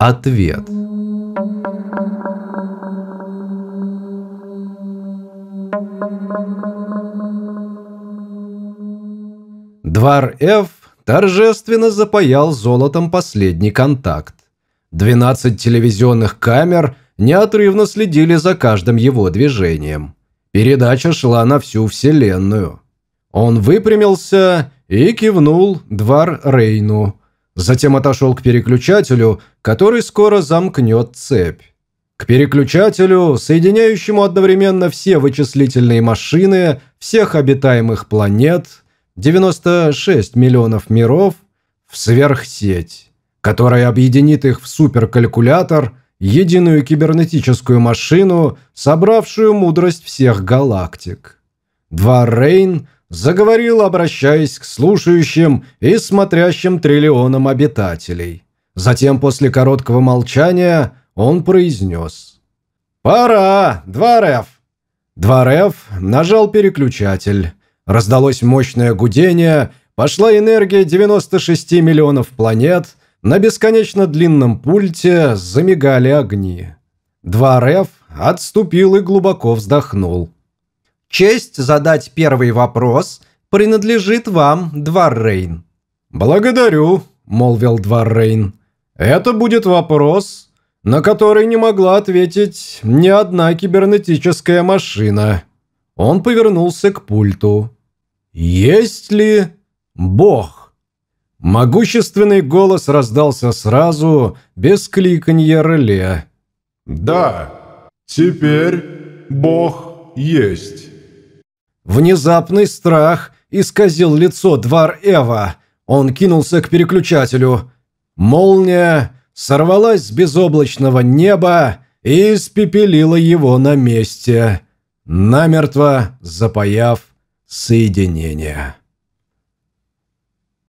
Ответ. Двар F торжественно запаял золотом последний контакт. 12 телевизионных камер неотрывно следили за каждым его движением. Передача шла на всю вселенную. Он выпрямился и кивнул Двар Рейну. Затем отошел к переключателю, который скоро замкнет цепь. К переключателю, соединяющему одновременно все вычислительные машины всех обитаемых планет, 96 миллионов миров, в сверхсеть, которая объединит их в суперкалькулятор, единую кибернетическую машину, собравшую мудрость всех галактик. Два Рейн – заговорил, обращаясь к слушающим и смотрящим триллионам обитателей. Затем, после короткого молчания, он произнес. «Пора, Дварев!» Дварев нажал переключатель. Раздалось мощное гудение, пошла энергия 96 миллионов планет, на бесконечно длинном пульте замигали огни. Дварев отступил и глубоко вздохнул. Честь задать первый вопрос принадлежит вам, Дваррейн». «Благодарю», – молвил Дваррейн. «Это будет вопрос, на который не могла ответить ни одна кибернетическая машина». Он повернулся к пульту. «Есть ли Бог?» Могущественный голос раздался сразу, без кликанья реле. «Да, теперь Бог есть». Внезапный страх исказил лицо Двар Эва. Он кинулся к переключателю. Молния сорвалась с безоблачного неба и испепелила его на месте, намертво запаяв соединение.